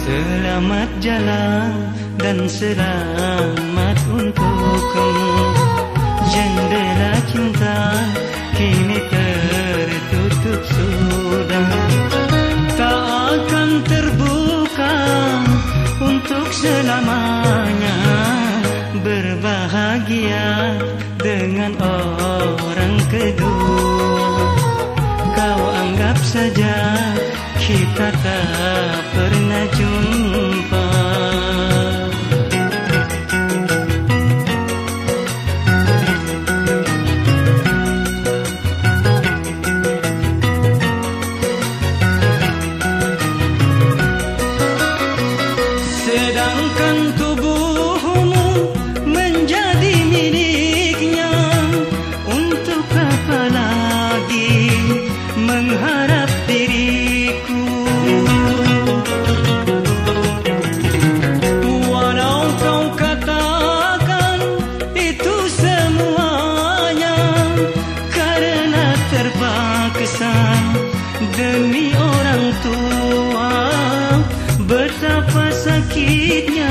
Selamat jalan dan selamat untuk kamu. Jendela cinta kini tertutup sudah. Tak akan terbuka untuk selamanya. Berbahagia dengan orang kedua. Kau anggap saja खेता का पर न चुनी। Terpaksa demi orang tua Betapa sakitnya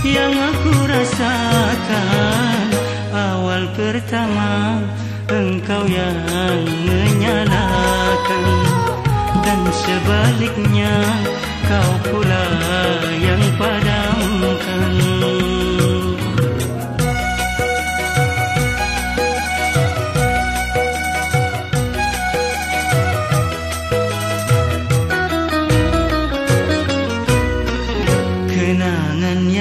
yang aku rasakan. Awal pertama engkau yang menyalahkan Dan sebaliknya kau pula yang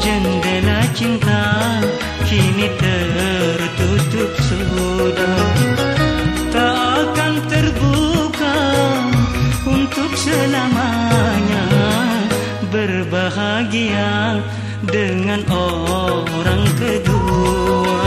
Jendela cinta kini tertutup sudah. Tak akan terbuka untuk selamanya Berbahagia dengan orang kedua